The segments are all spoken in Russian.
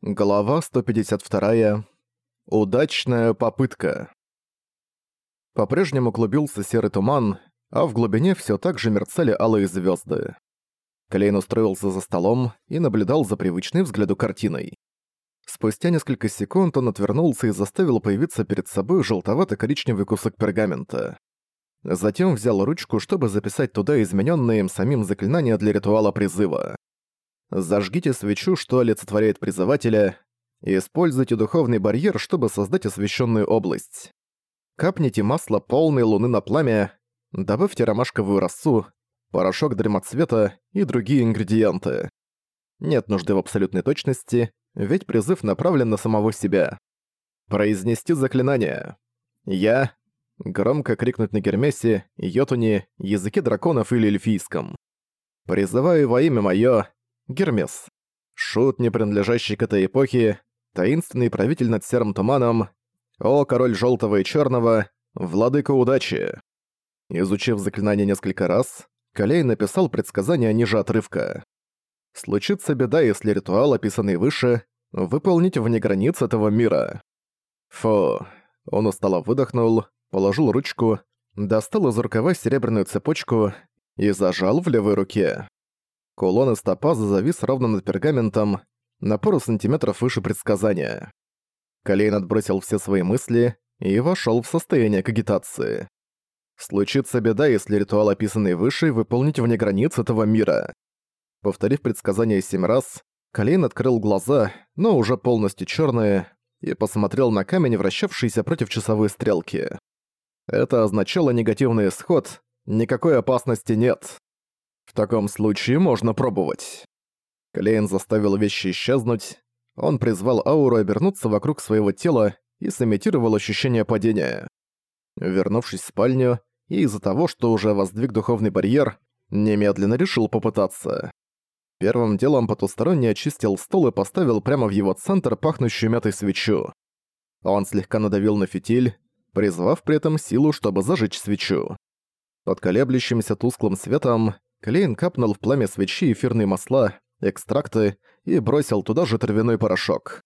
Глава 152. Удачная попытка. По-прежнему клубился серый туман, а в глубине все так же мерцали алые звезды. Клейн устроился за столом и наблюдал за привычной взгляду картиной. Спустя несколько секунд он отвернулся и заставил появиться перед собой желтовато-коричневый кусок пергамента. Затем взял ручку, чтобы записать туда измененные им самим заклинания для ритуала призыва. Зажгите свечу, что олицетворяет призывателя, и используйте духовный барьер, чтобы создать освещенную область. Капните масло полной луны на пламя, добавьте ромашковую росу, порошок дремотцвета и другие ингредиенты. Нет нужды в абсолютной точности, ведь призыв направлен на самого себя. Произнести заклинание. «Я» — громко крикнуть на Гермесе, Йотуне, языке драконов или эльфийском. «Призываю во имя моё Гермес. Шут, не принадлежащий к этой эпохе, таинственный правитель над серым туманом, о, король желтого и черного, владыка удачи. Изучив заклинание несколько раз, Калей написал предсказание ниже отрывка. Случится беда, если ритуал, описанный выше, выполнить вне границ этого мира. Фу. Он устало выдохнул, положил ручку, достал из рукава серебряную цепочку и зажал в левой руке. Кулон из топаза завис ровно над пергаментом, на пару сантиметров выше предсказания. Калейн отбросил все свои мысли и вошел в состояние кагитации. Случится беда, если ритуал, описанный выше, выполнить вне границ этого мира. Повторив предсказание семь раз, Калейн открыл глаза, но уже полностью черные, и посмотрел на камень, вращавшийся против часовой стрелки. Это означало негативный исход, никакой опасности нет. Таком случае можно пробовать. Клейн заставил вещи исчезнуть. Он призвал ауру обернуться вокруг своего тела и сымитировал ощущение падения. Вернувшись в спальню, и из-за того, что уже воздвиг духовный барьер, немедленно решил попытаться. Первым делом потусторонне очистил стол и поставил прямо в его центр пахнущую мятой свечу. Он слегка надавил на фитиль, призвав при этом силу, чтобы зажечь свечу. Под колеблющимся тусклым светом Клейн капнул в пламя свечи эфирные масла, экстракты и бросил туда же травяной порошок.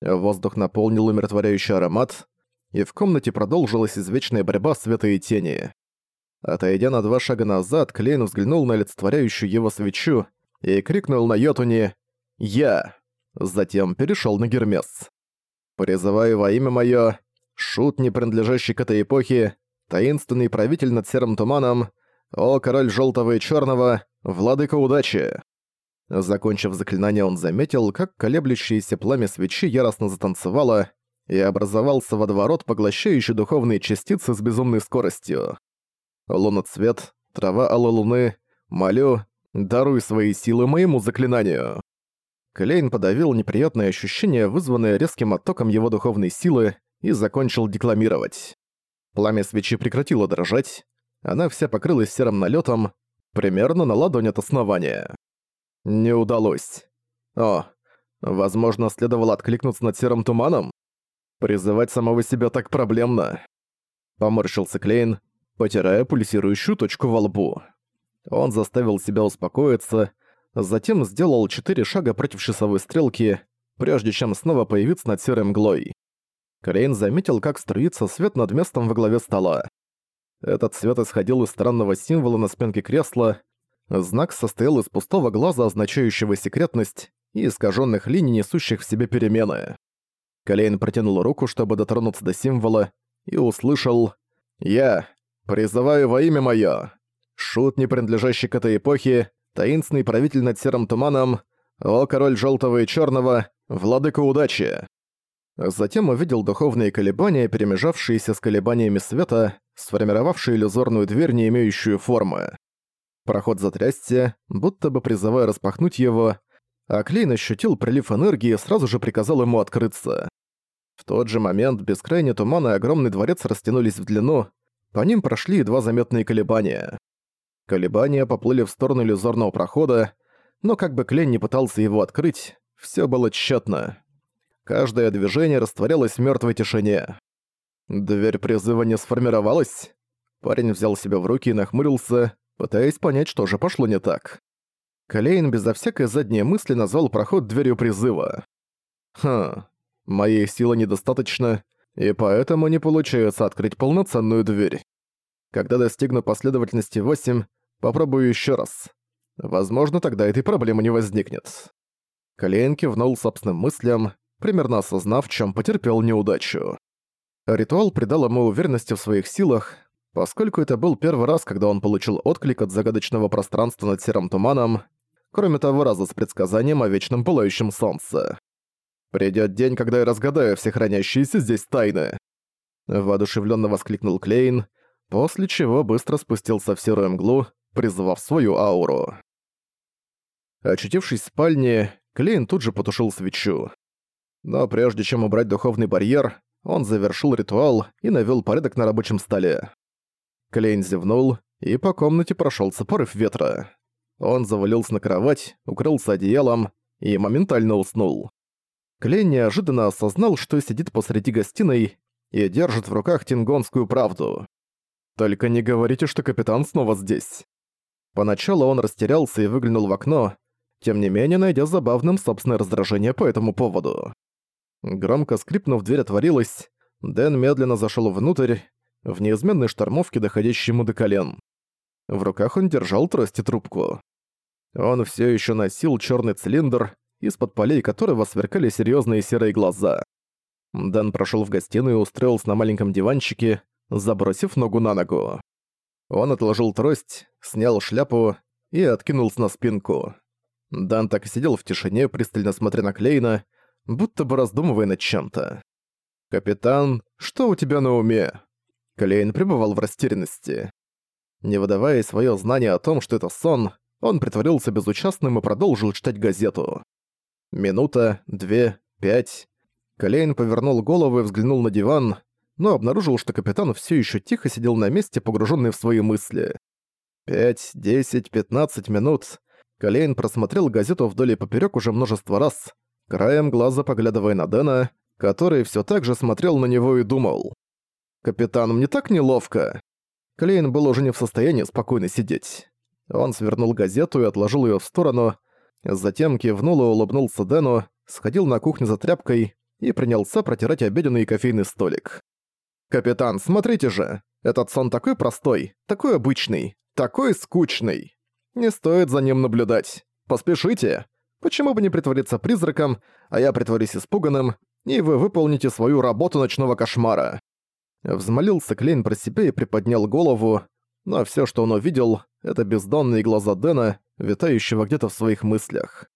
Воздух наполнил умиротворяющий аромат, и в комнате продолжилась извечная борьба света и тени. Отойдя на два шага назад, Клейн взглянул на олицетворяющую его свечу и крикнул на Йотуне «Я!». Затем перешел на Гермес. «Призываю во имя моё, шут, не принадлежащий к этой эпохе, таинственный правитель над серым туманом, «О, король желтого и черного, владыка удачи!» Закончив заклинание, он заметил, как колеблющееся пламя свечи яростно затанцевало и образовался водоворот, поглощающий духовные частицы с безумной скоростью. Луноцвет, трава алой луны, молю, даруй свои силы моему заклинанию. Клейн подавил неприятное ощущение, вызванное резким оттоком его духовной силы, и закончил декламировать. Пламя свечи прекратило дрожать, она вся покрылась серым налетом, примерно на ладонь от основания. Не удалось. О, возможно, следовало откликнуться над серым туманом? Призывать самого себя так проблемно. Поморщился Клейн, потирая пульсирующую точку во лбу. Он заставил себя успокоиться, затем сделал четыре шага против часовой стрелки, прежде чем снова появиться над серым мглой. Клейн заметил, как струится свет над местом во главе стола. Этот свет исходил из странного символа на спинке кресла. Знак состоял из пустого глаза, означающего секретность, и искаженных линий, несущих в себе перемены. Калейн протянул руку, чтобы дотронуться до символа, и услышал «Я призываю во имя моё, шут, не принадлежащий к этой эпохе, таинственный правитель над серым туманом, о король желтого и черного, владыка удачи». Затем увидел духовные колебания, перемежавшиеся с колебаниями света, сформировавшие иллюзорную дверь, не имеющую формы. Проход затрясся, будто бы призывая распахнуть его, а Клейн ощутил прилив энергии и сразу же приказал ему открыться. В тот же момент бескрайний туман и огромный дворец растянулись в длину, по ним прошли едва заметные колебания. Колебания поплыли в сторону иллюзорного прохода, но как бы Клейн не пытался его открыть, все было тщетно. Каждое движение растворялось в мёртвой тишине. Дверь призыва не сформировалась. Парень взял себя в руки и нахмурился, пытаясь понять, что же пошло не так. Калейн безо всякой задней мысли назвал проход дверью призыва. Хм, моей силы недостаточно, и поэтому не получается открыть полноценную дверь. Когда достигну последовательности 8, попробую еще раз. Возможно, тогда этой проблемы не возникнет. Клейн кивнул собственным мыслям, примерно осознав, чем потерпел неудачу. Ритуал придал ему уверенности в своих силах, поскольку это был первый раз, когда он получил отклик от загадочного пространства над серым туманом, кроме того раза с предсказанием о вечном пылающем солнце. «Придёт день, когда я разгадаю все хранящиеся здесь тайны!» Воодушевленно воскликнул Клейн, после чего быстро спустился в серую мглу, призвав свою ауру. Очутившись в спальне, Клейн тут же потушил свечу. Но прежде чем убрать духовный барьер, он завершил ритуал и навёл порядок на рабочем столе. Клейн зевнул, и по комнате прошёлся порыв ветра. Он завалился на кровать, укрылся одеялом и моментально уснул. Клейн неожиданно осознал, что сидит посреди гостиной и держит в руках тингонскую правду. «Только не говорите, что капитан снова здесь». Поначалу он растерялся и выглянул в окно, тем не менее найдя забавным собственное раздражение по этому поводу. Громко скрипнув, дверь отворилась, Дэн медленно зашел внутрь, в неизменной штормовке, доходящей ему до колен. В руках он держал трость и трубку. Он все еще носил черный цилиндр, из-под полей которого сверкали серьезные серые глаза. Дэн прошел в гостиную и устроился на маленьком диванчике, забросив ногу на ногу. Он отложил трость, снял шляпу и откинулся на спинку. Дан так и сидел в тишине, пристально смотря на Клейна, будто бы раздумывая над чем-то. «Капитан, что у тебя на уме?» Клейн пребывал в растерянности. Не выдавая свое знание о том, что это сон, он притворился безучастным и продолжил читать газету. Минута, две, пять. Клейн повернул голову и взглянул на диван, но обнаружил, что капитан все еще тихо сидел на месте, погруженный в свои мысли. Пять, десять, пятнадцать минут. Клейн просмотрел газету вдоль и поперек уже множество раз, краем глаза поглядывая на Дэна, который все так же смотрел на него и думал. «Капитан, мне так неловко!» Клейн был уже не в состоянии спокойно сидеть. Он свернул газету и отложил ее в сторону, затем кивнул и улыбнулся Дэну, сходил на кухню за тряпкой и принялся протирать обеденный и кофейный столик. «Капитан, смотрите же! Этот сон такой простой, такой обычный, такой скучный! Не стоит за ним наблюдать. Поспешите! Почему бы не притвориться призраком, а я притворюсь испуганным, и вы выполните свою работу ночного кошмара?» Взмолился Клейн про себя и приподнял голову, но все, что он увидел, это бездонные глаза Дэна, витающего где-то в своих мыслях.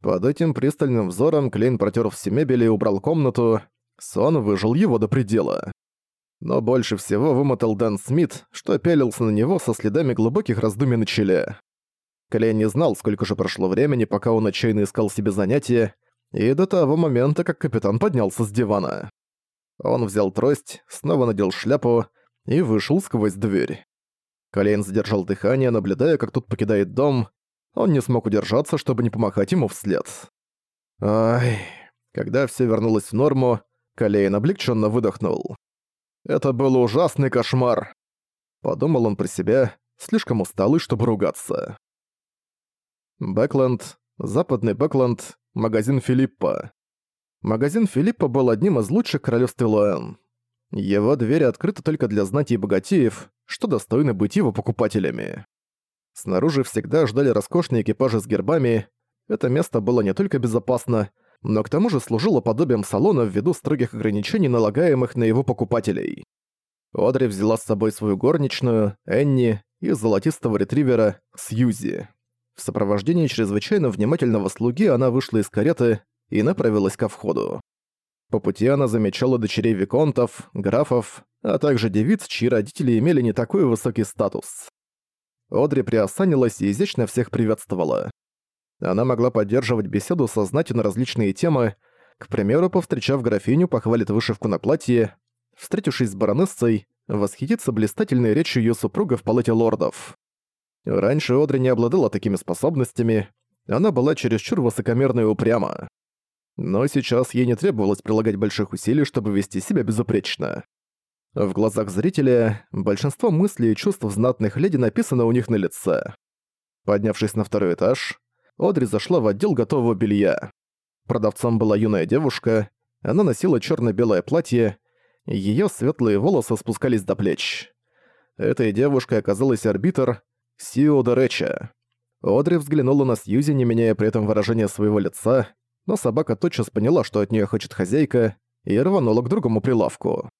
Под этим пристальным взором Клейн протер все мебели и убрал комнату, сон выжил его до предела. Но больше всего вымотал Дэн Смит, что пялился на него со следами глубоких раздумий на челе. Клейн не знал, сколько же прошло времени, пока он отчаянно искал себе занятия, и до того момента, как капитан поднялся с дивана. Он взял трость, снова надел шляпу и вышел сквозь дверь. Клейн задержал дыхание, наблюдая, как тут покидает дом. Он не смог удержаться, чтобы не помахать ему вслед. Ай... Когда все вернулось в норму, Клейн облегченно выдохнул. Это был ужасный кошмар. Подумал он про себя, слишком усталый, чтобы ругаться. Бэкленд, западный Бэкленд, магазин Филиппа. Магазин Филиппа был одним из лучших королевств Луэн. Его двери открыты только для знати и богатеев, что достойны быть его покупателями. Снаружи всегда ждали роскошные экипажи с гербами. Это место было не только безопасно, но к тому же служило подобием салона ввиду строгих ограничений, налагаемых на его покупателей. Одри взяла с собой свою горничную, Энни, и золотистого ретривера, Сьюзи. В сопровождении чрезвычайно внимательного слуги она вышла из кареты и направилась ко входу. По пути она замечала дочерей виконтов, графов, а также девиц, чьи родители имели не такой высокий статус. Одри приосанилась и изящно всех приветствовала. Она могла поддерживать беседу со знатью на различные темы, к примеру, повстречав графиню, похвалит вышивку на платье, встретившись с баронессой, восхититься блистательной речью её супруга в палате лордов. Раньше Одри не обладала такими способностями, она была чересчур высокомерна и упряма. Но сейчас ей не требовалось прилагать больших усилий, чтобы вести себя безупречно. В глазах зрителя большинство мыслей и чувств знатных леди написано у них на лице. Поднявшись на второй этаж, Одри зашла в отдел готового белья. Продавцом была юная девушка, она носила черно белое платье, ее светлые волосы спускались до плеч. Этой девушкой оказалась арбитр Сио Дореча. Одри взглянула на Сьюзи, не меняя при этом выражения своего лица, но собака тотчас поняла, что от нее хочет хозяйка, и рванула к другому прилавку.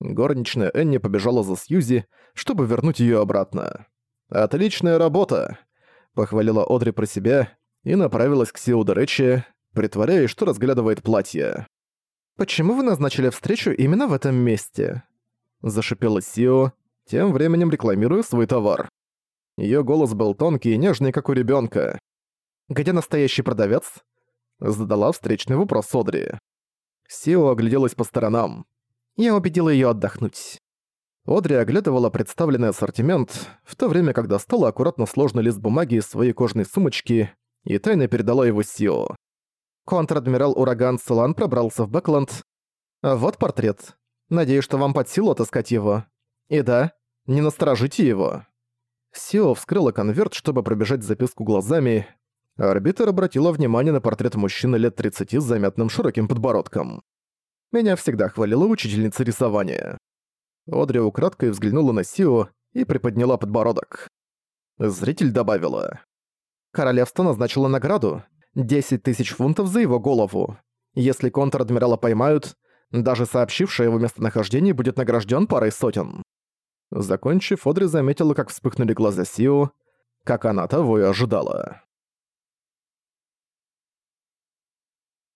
Горничная Энни побежала за Сьюзи, чтобы вернуть ее обратно. «Отличная работа!» — похвалила Одри про себя и направилась к Сио Доречи, притворяясь, что разглядывает платье. «Почему вы назначили встречу именно в этом месте?» Зашипела Сио, тем временем рекламируя свой товар. Её голос был тонкий и нежный, как у ребёнка. «Где настоящий продавец?» Задала встречный вопрос Одри. Сио огляделась по сторонам. Я убедила её отдохнуть. Одри оглядывала представленный ассортимент, в то время как достала аккуратно сложный лист бумаги из своей кожаной сумочки и тайно передала его Сио. Контр-адмирал Ураган Солан пробрался в Бэкленд. Вот портрет. Надеюсь, что вам под силу отыскать его. И да, не насторожите его. Сио вскрыла конверт, чтобы пробежать записку глазами. Арбитр обратила внимание на портрет мужчины лет 30 с заметным широким подбородком. Меня всегда хвалила учительница рисования. Одри украдкой взглянула на Сио и приподняла подбородок. Зритель добавила. Королевство назначило награду, 10 тысяч фунтов за его голову. Если контр-адмирала поймают, даже сообщивший его местонахождение будет награжден парой сотен. Закончив, Одри заметила, как вспыхнули глаза Сио, как она того и ожидала.